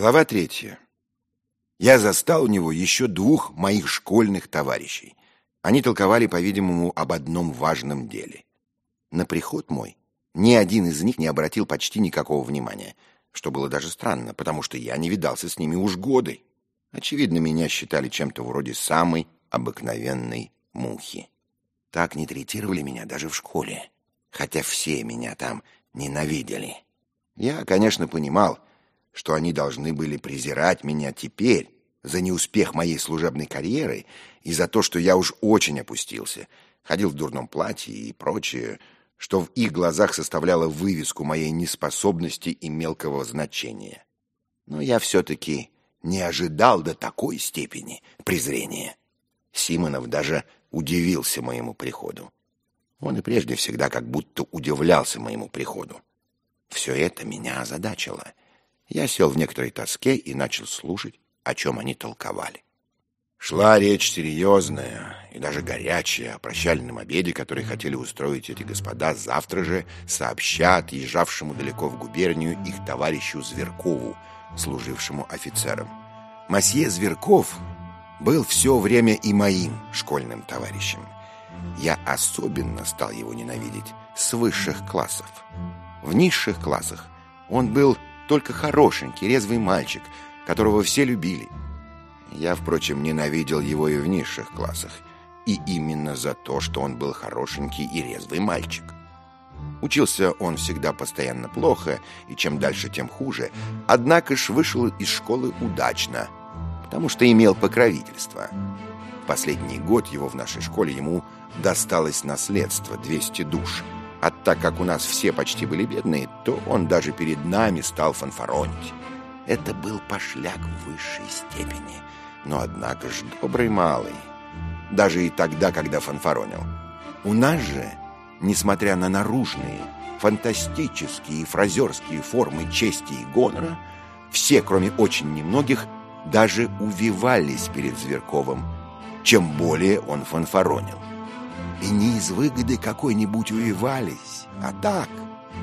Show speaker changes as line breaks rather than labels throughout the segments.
Глава третья. Я застал у него еще двух моих школьных товарищей. Они толковали, по-видимому, об одном важном деле. На приход мой ни один из них не обратил почти никакого внимания, что было даже странно, потому что я не видался с ними уж годы. Очевидно, меня считали чем-то вроде самой обыкновенной мухи. Так не третировали меня даже в школе, хотя все меня там ненавидели. Я, конечно, понимал, что они должны были презирать меня теперь за неуспех моей служебной карьеры и за то, что я уж очень опустился, ходил в дурном платье и прочее, что в их глазах составляло вывеску моей неспособности и мелкого значения. Но я все-таки не ожидал до такой степени презрения. Симонов даже удивился моему приходу. Он и прежде всегда как будто удивлялся моему приходу. Все это меня озадачило — я сел в некоторой тоске и начал слушать, о чем они толковали. Шла речь серьезная и даже горячая о прощальном обеде, который хотели устроить эти господа завтра же, сообща отъезжавшему далеко в губернию их товарищу Зверкову, служившему офицером. Масье Зверков был все время и моим школьным товарищем. Я особенно стал его ненавидеть с высших классов. В низших классах он был только хорошенький, резвый мальчик, которого все любили. Я, впрочем, ненавидел его и в низших классах. И именно за то, что он был хорошенький и резвый мальчик. Учился он всегда постоянно плохо, и чем дальше, тем хуже. Однако ж вышел из школы удачно, потому что имел покровительство. В последний год его в нашей школе ему досталось наследство 200 душ – а так как у нас все почти были бедные, то он даже перед нами стал фанфаронить. Это был пошляк в высшей степени, но, однако же, добрый малый. Даже и тогда, когда фанфаронил. У нас же, несмотря на наружные, фантастические и фразерские формы чести и гонора, все, кроме очень немногих, даже увивались перед Зверковым, чем более он фанфаронил. И не из выгоды какой-нибудь увивались, а так,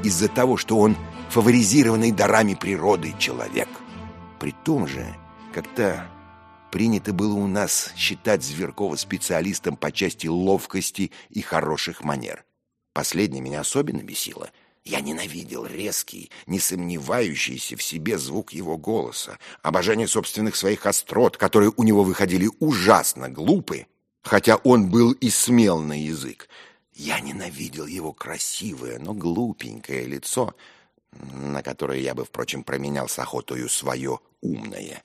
из-за того, что он фаворизированный дарами природы человек. При том же, как-то принято было у нас считать Зверкова специалистом по части ловкости и хороших манер. Последнее меня особенно бесило. Я ненавидел резкий, не сомневающийся в себе звук его голоса, обожание собственных своих острот, которые у него выходили ужасно глупые, хотя он был и смел на язык. Я ненавидел его красивое, но глупенькое лицо, на которое я бы, впрочем, променял с охотою свое умное,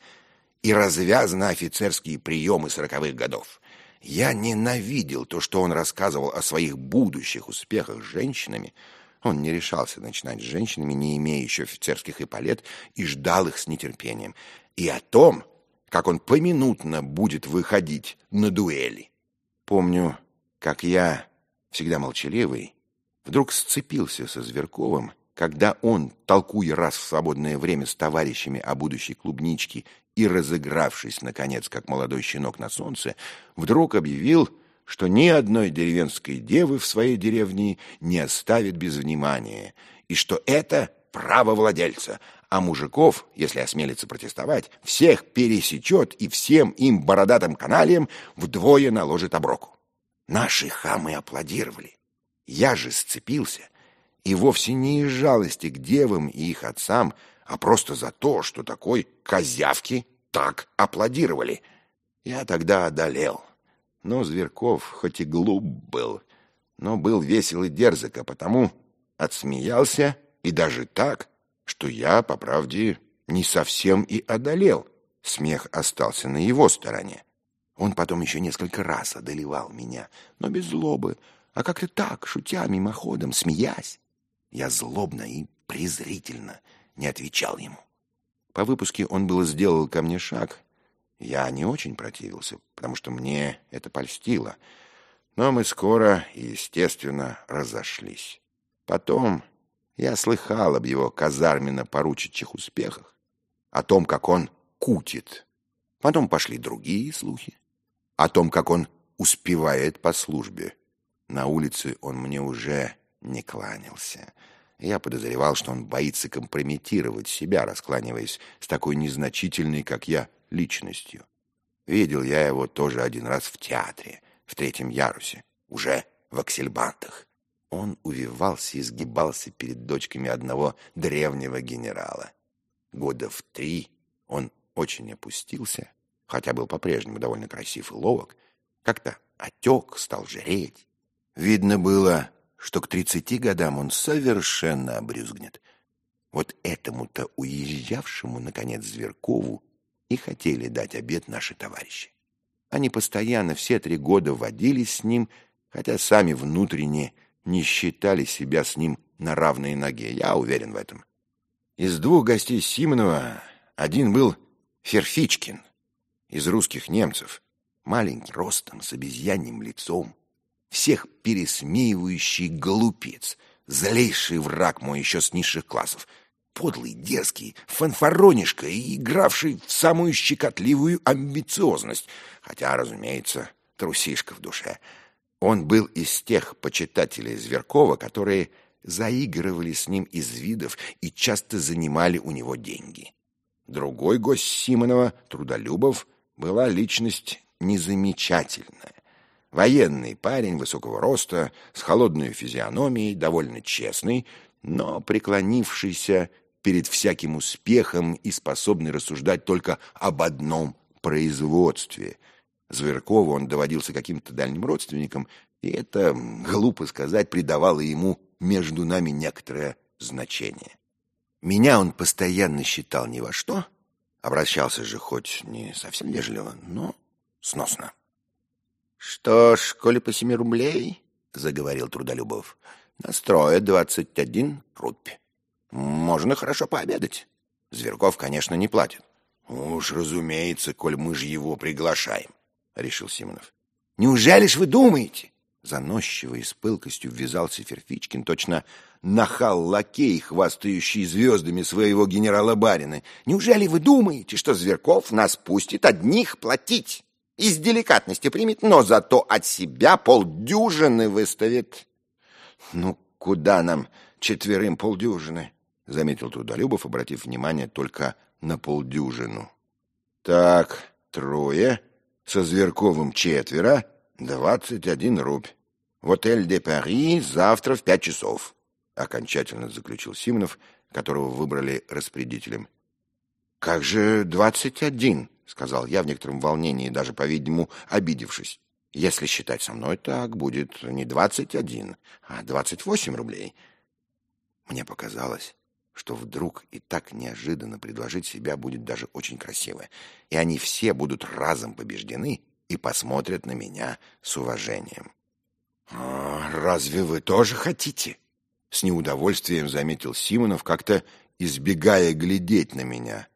и развязно офицерские приемы сороковых годов. Я ненавидел то, что он рассказывал о своих будущих успехах с женщинами. Он не решался начинать с женщинами, не имея еще офицерских эполет, и ждал их с нетерпением. И о том, как он поминутно будет выходить на дуэли. Помню, как я, всегда молчаливый, вдруг сцепился со Зверковым, когда он, толкуя раз в свободное время с товарищами о будущей клубничке и разыгравшись, наконец, как молодой щенок на солнце, вдруг объявил, что ни одной деревенской девы в своей деревне не оставит без внимания, и что это право владельца, а мужиков, если осмелится протестовать, всех пересечет и всем им бородатым каналиям вдвое наложит оброку. Наши хамы аплодировали. Я же сцепился, и вовсе не из жалости к девам и их отцам, а просто за то, что такой козявки так аплодировали. Я тогда одолел. Но Зверков хоть и глуп был, но был весел и дерзок, а потому отсмеялся и даже так, что я, по правде, не совсем и одолел. Смех остался на его стороне. Он потом еще несколько раз одолевал меня, но без злобы, а как-то так, шутя мимоходом, смеясь. Я злобно и презрительно не отвечал ему. По выпуске он было сделал ко мне шаг. Я не очень противился, потому что мне это польстило. Но мы скоро и, естественно, разошлись. Потом я слыхал об его казарменно-поручичьих успехах, о том, как он кутит. Потом пошли другие слухи, о том, как он успевает по службе. На улице он мне уже не кланялся. Я подозревал, что он боится компрометировать себя, раскланиваясь с такой незначительной, как я, личностью. Видел я его тоже один раз в театре, в третьем ярусе, уже в аксельбантах. Он увивался и сгибался перед дочками одного древнего генерала. Года в три он очень опустился, хотя был по-прежнему довольно красив и ловок, как-то отек, стал жреть. Видно было, что к тридцати годам он совершенно обрюзгнет. Вот этому-то уезжавшему, наконец, Зверкову и хотели дать обед наши товарищи. Они постоянно все три года водились с ним, хотя сами внутренне не считали себя с ним на равной ноге, я уверен в этом. Из двух гостей Симонова один был Ферфичкин, из русских немцев, маленький ростом, с обезьяньим лицом, всех пересмеивающий глупец, злейший враг мой еще с низших классов, подлый, дерзкий, фанфаронишка и игравший в самую щекотливую амбициозность, хотя, разумеется, трусишка в душе. Он был из тех почитателей Зверкова, которые заигрывали с ним из видов и часто занимали у него деньги. Другой гость Симонова, Трудолюбов, была личность незамечательная. Военный парень высокого роста, с холодной физиономией, довольно честный, но преклонившийся перед всяким успехом и способный рассуждать только об одном производстве. Зверкову он доводился каким-то дальним родственником, и это, глупо сказать, придавало ему между нами некоторое значение. Меня он постоянно считал ни во что, обращался же хоть не совсем вежливо, но сносно. — Что ж, коли по семи рублей, — заговорил Трудолюбов, — настроят двадцать один рубь. Можно хорошо пообедать. Зверков, конечно, не платит. — Уж разумеется, коль мы же его приглашаем, — решил Симонов. — Неужели ж вы думаете? Заносчиво и с пылкостью ввязался Ферфичкин, точно нахал-лакей, хвастающий звездами своего генерала-барина. Неужели вы думаете, что Зверков нас пустит одних платить? Из деликатности примет, но зато от себя полдюжины выставит. Ну, куда нам четверым полдюжины? Заметил Трудолюбов, обратив внимание только на полдюжину. Так, трое, со Зверковым четверо, «Двадцать один рубь. В отель де Пари завтра в пять часов», — окончательно заключил Симонов, которого выбрали распорядителем. «Как же двадцать один?» — сказал я в некотором волнении, даже, по-видимому, обидевшись. «Если считать со мной так, будет не двадцать один, а двадцать восемь рублей». Мне показалось, что вдруг и так неожиданно предложить себя будет даже очень красиво, и они все будут разом побеждены, и посмотрят на меня с уважением. «А разве вы тоже хотите?» С неудовольствием заметил Симонов, как-то избегая глядеть на меня.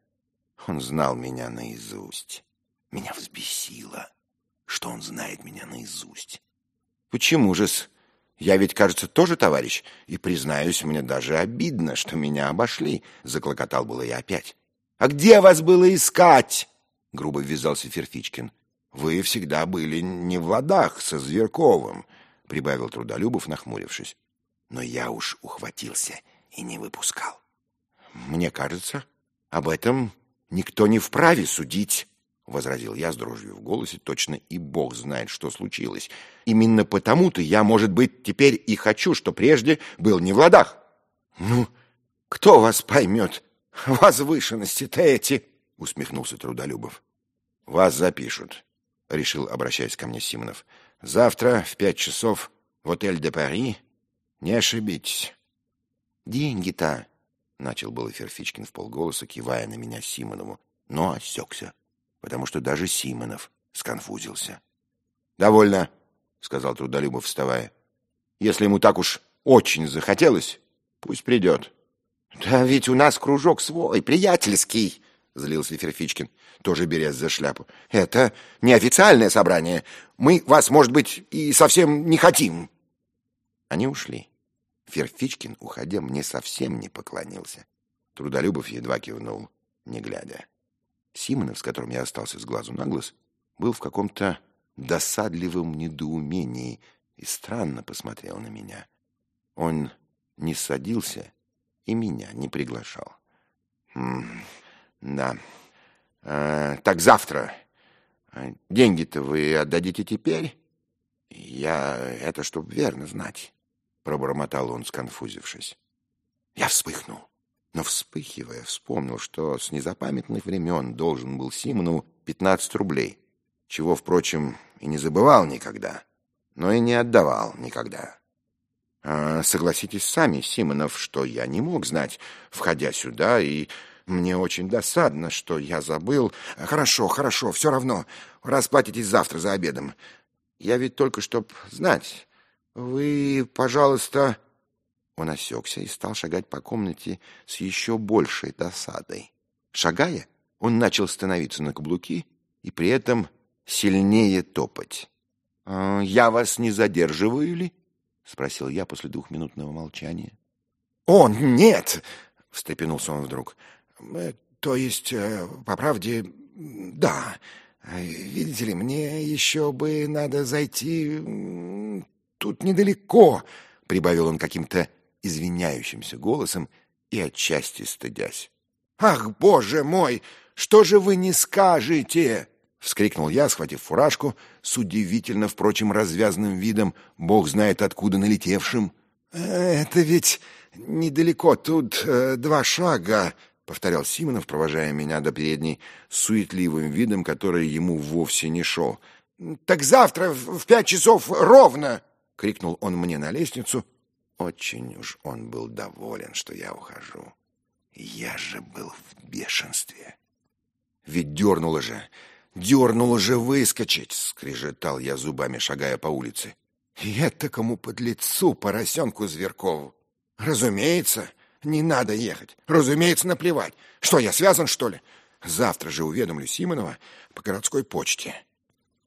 Он знал меня наизусть. Меня взбесило, что он знает меня наизусть. «Почему же-с? Я ведь, кажется, тоже товарищ, и, признаюсь, мне даже обидно, что меня обошли», — заклокотал было я опять. «А где вас было искать?» — грубо ввязался Ферфичкин. Вы всегда были не в ладах со Зверковым, — прибавил Трудолюбов, нахмурившись. Но я уж ухватился и не выпускал. Мне кажется, об этом никто не вправе судить, — возразил я с дрожью в голосе. Точно и бог знает, что случилось. Именно потому-то я, может быть, теперь и хочу, что прежде был не в ладах. Ну, кто вас поймет? Возвышенности-то эти, — усмехнулся Трудолюбов. Вас запишут, — решил, обращаясь ко мне Симонов. — Завтра в пять часов в отель де Пари. Не ошибитесь. — Деньги-то, — начал было Ферфичкин полголоса, кивая на меня Симонову, но осекся, потому что даже Симонов сконфузился. — Довольно, — сказал Трудолюбов, вставая. — Если ему так уж очень захотелось, пусть придет. — Да ведь у нас кружок свой, приятельский, злился Ферфичкин, тоже берясь за шляпу. «Это неофициальное собрание. Мы вас, может быть, и совсем не хотим». Они ушли. Ферфичкин, уходя, мне совсем не поклонился. Трудолюбов едва кивнул, не глядя. Симонов, с которым я остался с глазу на глаз, был в каком-то досадливом недоумении и странно посмотрел на меня. Он не садился и меня не приглашал. Да. А, так завтра. А деньги-то вы отдадите теперь? Я это чтоб верно знать, пробормотал он, сконфузившись. Я вспыхнул, но вспыхивая, вспомнил, что с незапамятных времен должен был Симону пятнадцать рублей, чего, впрочем, и не забывал никогда, но и не отдавал никогда. А, согласитесь сами, Симонов, что я не мог знать, входя сюда, и мне очень досадно, что я забыл. Хорошо, хорошо, все равно. Расплатитесь завтра за обедом. Я ведь только чтоб знать. Вы, пожалуйста... Он осекся и стал шагать по комнате с еще большей досадой. Шагая, он начал становиться на каблуки и при этом сильнее топать. «А, «Я вас не задерживаю ли?» — спросил я после двухминутного молчания. «О, нет!» — встрепенулся он вдруг. «Э, «То есть, э, по правде, да. Видите ли, мне еще бы надо зайти тут недалеко», — прибавил он каким-то извиняющимся голосом и отчасти стыдясь. «Ах, боже мой, что же вы не скажете?» — вскрикнул я, схватив фуражку, с удивительно, впрочем, развязанным видом, бог знает откуда налетевшим. «Это ведь недалеко, тут э, два шага», — повторял Симонов, провожая меня до передней, с суетливым видом, который ему вовсе не шел. «Так завтра в пять часов ровно!» — крикнул он мне на лестницу. Очень уж он был доволен, что я ухожу. Я же был в бешенстве. Ведь дернуло же, дернуло же выскочить, скрежетал я зубами, шагая по улице. И это кому под лицу поросенку Зверкову? Разумеется, не надо ехать. Разумеется, наплевать. Что, я связан, что ли? Завтра же уведомлю Симонова по городской почте.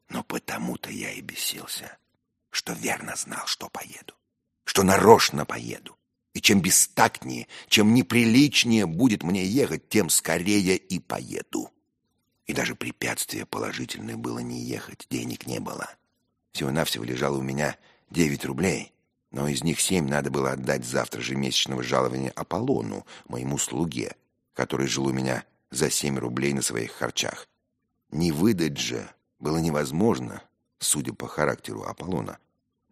Но потому-то я и бесился, что верно знал, что поеду, что нарочно поеду. И чем бестактнее, чем неприличнее будет мне ехать, тем скорее и поеду. И даже препятствие положительное было не ехать, денег не было. Всего-навсего лежало у меня девять рублей, но из них семь надо было отдать завтра же месячного жалования Аполлону, моему слуге, который жил у меня за семь рублей на своих харчах. Не выдать же было невозможно, судя по характеру Аполлона.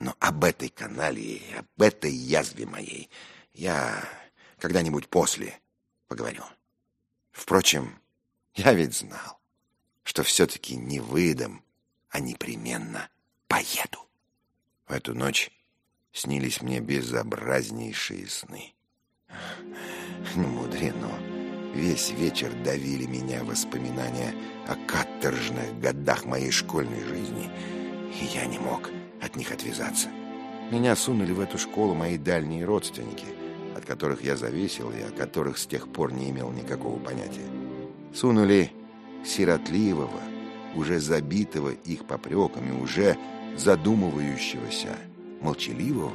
Но об этой каналии, об этой язве моей я когда-нибудь после поговорю. Впрочем, я ведь знал, что все-таки не выдам, а непременно поеду. В эту ночь снились мне безобразнейшие сны. Не мудрено. Весь вечер давили меня воспоминания о каторжных годах моей школьной жизни, и я не мог от них отвязаться. Меня сунули в эту школу мои дальние родственники, от которых я зависел и о которых с тех пор не имел никакого понятия. Сунули сиротливого, уже забитого их попреками, уже задумывающегося, молчаливого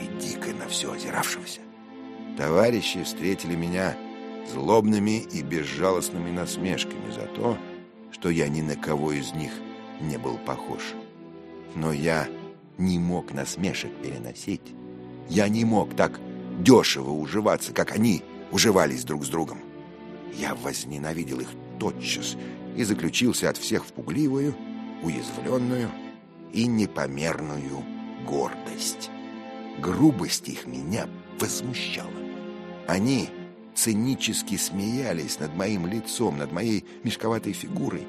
и дико на все озиравшегося. Товарищи встретили меня злобными и безжалостными насмешками за то, что я ни на кого из них не был похож. Но я не мог насмешек переносить. Я не мог так дешево уживаться, как они уживались друг с другом. Я возненавидел их тотчас и заключился от всех в пугливую, уязвленную и непомерную гордость. Грубость их меня возмущала. Они цинически смеялись над моим лицом, над моей мешковатой фигурой.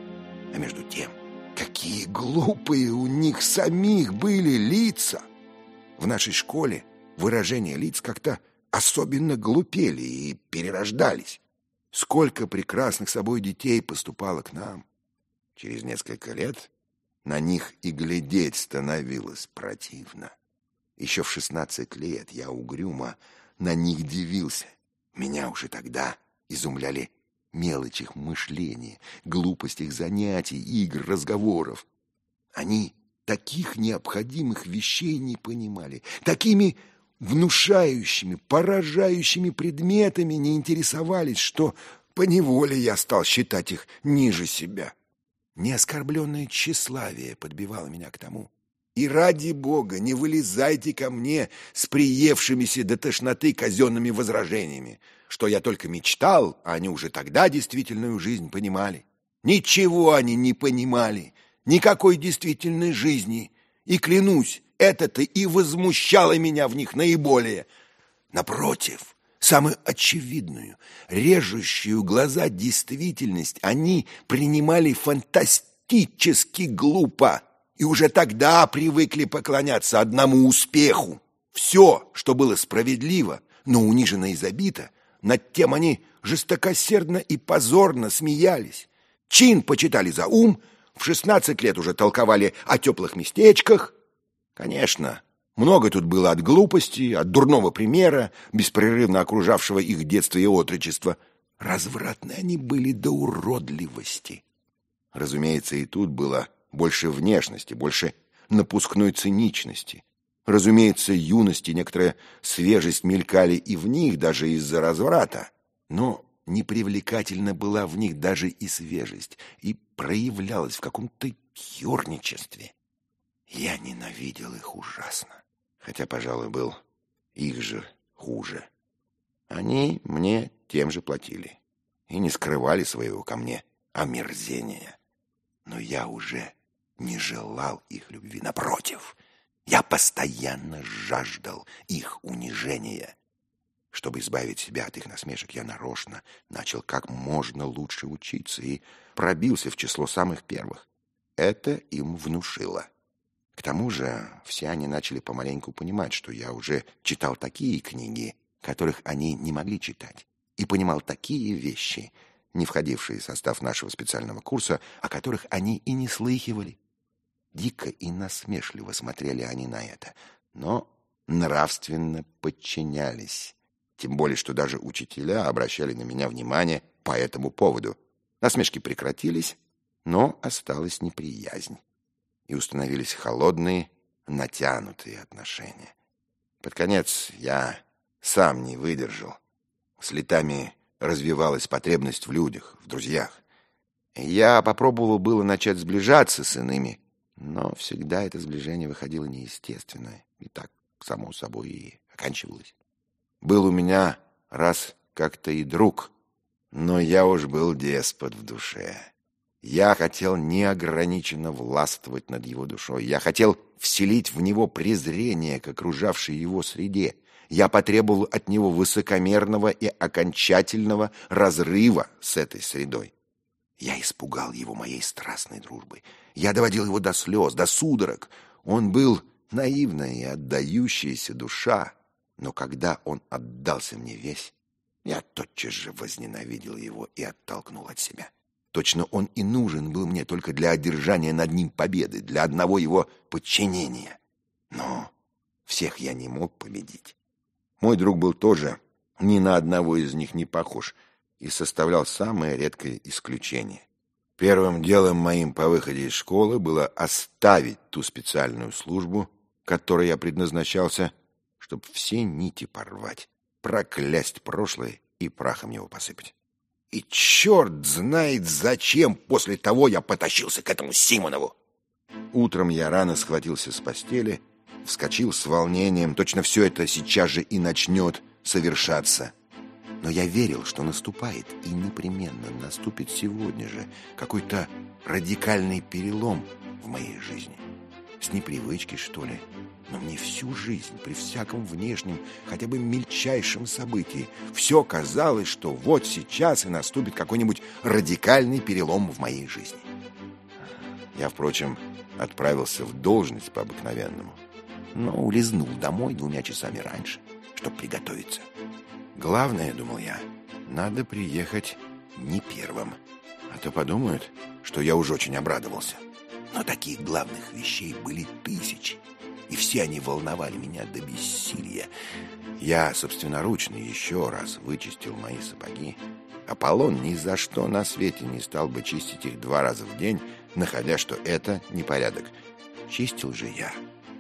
А между тем Какие глупые у них самих были лица! В нашей школе выражения лиц как-то особенно глупели и перерождались. Сколько прекрасных собой детей поступало к нам. Через несколько лет на них и глядеть становилось противно. Еще в шестнадцать лет я угрюмо на них дивился. Меня уже тогда изумляли мелочь их мышления, глупость занятий, игр, разговоров. Они таких необходимых вещей не понимали, такими внушающими, поражающими предметами не интересовались, что поневоле я стал считать их ниже себя. Неоскорбленное тщеславие подбивало меня к тому, И ради бога, не вылезайте ко мне с приевшимися до тошноты казенными возражениями, что я только мечтал, а они уже тогда действительную жизнь понимали. Ничего они не понимали, никакой действительной жизни. И клянусь, это-то и возмущало меня в них наиболее. Напротив, самую очевидную, режущую глаза действительность они принимали фантастически глупо и уже тогда привыкли поклоняться одному успеху. Все, что было справедливо, но унижено и забито, над тем они жестокосердно и позорно смеялись. Чин почитали за ум, в шестнадцать лет уже толковали о теплых местечках. Конечно, много тут было от глупости, от дурного примера, беспрерывно окружавшего их детство и отрочество. Развратны они были до уродливости. Разумеется, и тут было больше внешности, больше напускной циничности. Разумеется, юность и некоторая свежесть мелькали и в них, даже из-за разврата. Но непривлекательна была в них даже и свежесть, и проявлялась в каком-то ерничестве. Я ненавидел их ужасно, хотя, пожалуй, был их же хуже. Они мне тем же платили и не скрывали своего ко мне омерзения. Но я уже не желал их любви. Напротив, я постоянно жаждал их унижения. Чтобы избавить себя от их насмешек, я нарочно начал как можно лучше учиться и пробился в число самых первых. Это им внушило. К тому же все они начали помаленьку понимать, что я уже читал такие книги, которых они не могли читать, и понимал такие вещи, не входившие в состав нашего специального курса, о которых они и не слыхивали. Дико и насмешливо смотрели они на это, но нравственно подчинялись. Тем более, что даже учителя обращали на меня внимание по этому поводу. Насмешки прекратились, но осталась неприязнь. И установились холодные, натянутые отношения. Под конец я сам не выдержал. С летами развивалась потребность в людях, в друзьях. Я попробовал было начать сближаться с иными, но всегда это сближение выходило неестественное, и так, само собой, и оканчивалось. Был у меня раз как-то и друг, но я уж был деспот в душе. Я хотел неограниченно властвовать над его душой. Я хотел вселить в него презрение к окружавшей его среде. Я потребовал от него высокомерного и окончательного разрыва с этой средой. Я испугал его моей страстной дружбой. Я доводил его до слез, до судорог. Он был наивная и отдающаяся душа. Но когда он отдался мне весь, я тотчас же возненавидел его и оттолкнул от себя. Точно он и нужен был мне только для одержания над ним победы, для одного его подчинения. Но всех я не мог победить. Мой друг был тоже ни на одного из них не похож и составлял самое редкое исключение. Первым делом моим по выходе из школы было оставить ту специальную службу, которой я предназначался, чтобы все нити порвать, проклясть прошлое и прахом его посыпать. И черт знает зачем после того я потащился к этому Симонову. Утром я рано схватился с постели, вскочил с волнением, точно все это сейчас же и начнет совершаться — но я верил, что наступает, и непременно наступит сегодня же какой-то радикальный перелом в моей жизни. С непривычки, что ли? Но мне всю жизнь, при всяком внешнем, хотя бы мельчайшем событии, все казалось, что вот сейчас и наступит какой-нибудь радикальный перелом в моей жизни. Я, впрочем, отправился в должность по обыкновенному, но улизнул домой двумя часами раньше, чтобы приготовиться. Главное, думал я, надо приехать не первым. А то подумают, что я уж очень обрадовался. Но таких главных вещей были тысячи. И все они волновали меня до бессилия. Я собственноручно еще раз вычистил мои сапоги. Аполлон ни за что на свете не стал бы чистить их два раза в день, находя, что это непорядок. Чистил же я,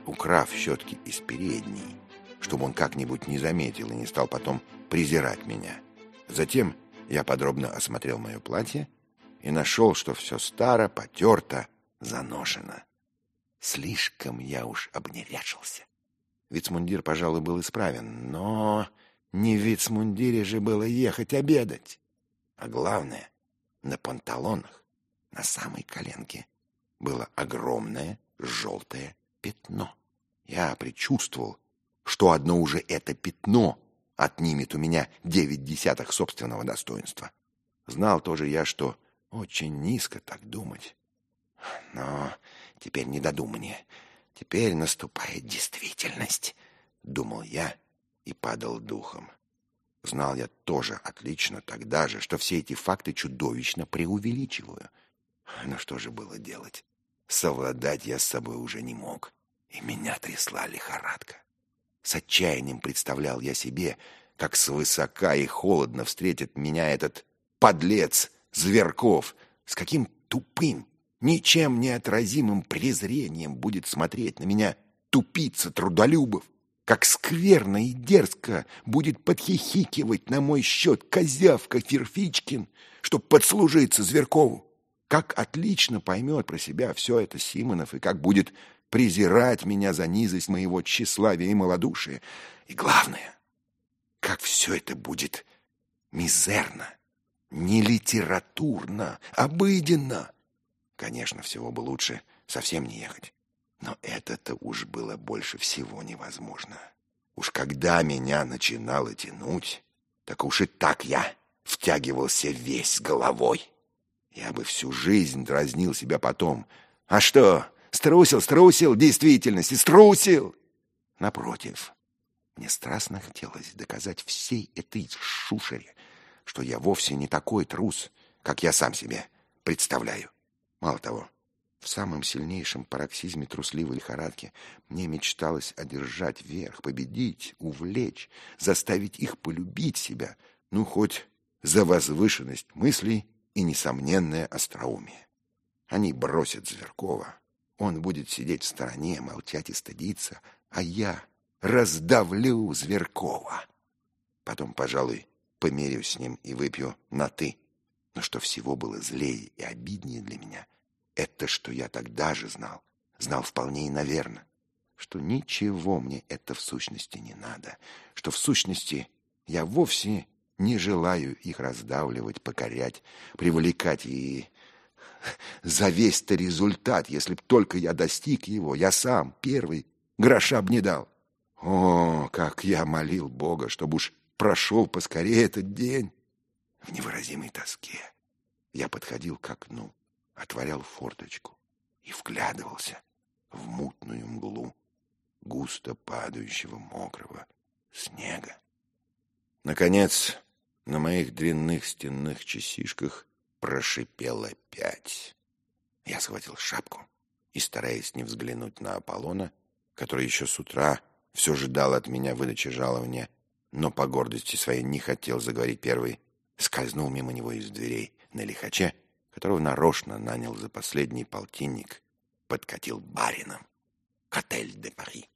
украв щетки из передней, чтобы он как-нибудь не заметил и не стал потом презирать меня. Затем я подробно осмотрел мое платье и нашел, что все старо, потерто, заношено. Слишком я уж обнеряшился. Вицмундир, пожалуй, был исправен, но не в вицмундире же было ехать обедать. А главное, на панталонах, на самой коленке, было огромное желтое пятно. Я предчувствовал, что одно уже это пятно отнимет у меня девять десятых собственного достоинства. Знал тоже я, что очень низко так думать. Но теперь не додумание. Теперь наступает действительность, — думал я и падал духом. Знал я тоже отлично тогда же, что все эти факты чудовищно преувеличиваю. Но что же было делать? Совладать я с собой уже не мог, и меня трясла лихорадка. С отчаянием представлял я себе, как свысока и холодно встретит меня этот подлец Зверков, с каким тупым, ничем не отразимым презрением будет смотреть на меня тупица трудолюбов, как скверно и дерзко будет подхихикивать на мой счет козявка Ферфичкин, чтоб подслужиться Зверкову. Как отлично поймет про себя все это Симонов и как будет презирать меня за низость моего тщеславия и малодушия. И главное, как все это будет мизерно, не литературно, обыденно. Конечно, всего бы лучше совсем не ехать. Но это-то уж было больше всего невозможно. Уж когда меня начинало тянуть, так уж и так я втягивался весь головой. Я бы всю жизнь дразнил себя потом. А что, струсил, струсил, действительности, струсил? Напротив, мне страстно хотелось доказать всей этой шушере, что я вовсе не такой трус, как я сам себе представляю. Мало того, в самом сильнейшем пароксизме трусливой лихорадки мне мечталось одержать верх, победить, увлечь, заставить их полюбить себя, ну, хоть за возвышенность мыслей и несомненное остроумие. Они бросят Зверкова, он будет сидеть в стороне, молчать и стыдиться, а я раздавлю Зверкова. Потом, пожалуй, померюсь с ним и выпью на «ты». Но что всего было злее и обиднее для меня — это, что я тогда же знал, знал вполне и наверно, что ничего мне это в сущности не надо, что в сущности я вовсе не желаю их раздавливать, покорять, привлекать и за весь-то результат, если б только я достиг его, я сам, первый, гроша б не дал. О, как я молил Бога, чтобы уж прошел поскорее этот день! В невыразимой тоске я подходил к окну, отворял форточку и вглядывался в мутную мглу густо падающего мокрого снега. Наконец, на моих длинных стенных часишках прошипело пять. Я схватил шапку и, стараясь не взглянуть на Аполлона, который еще с утра все ждал от меня выдачи жалования, но по гордости своей не хотел заговорить первый, скользнул мимо него из дверей на лихаче которого нарочно нанял за последний полтинник, подкатил барином к отель де Пари.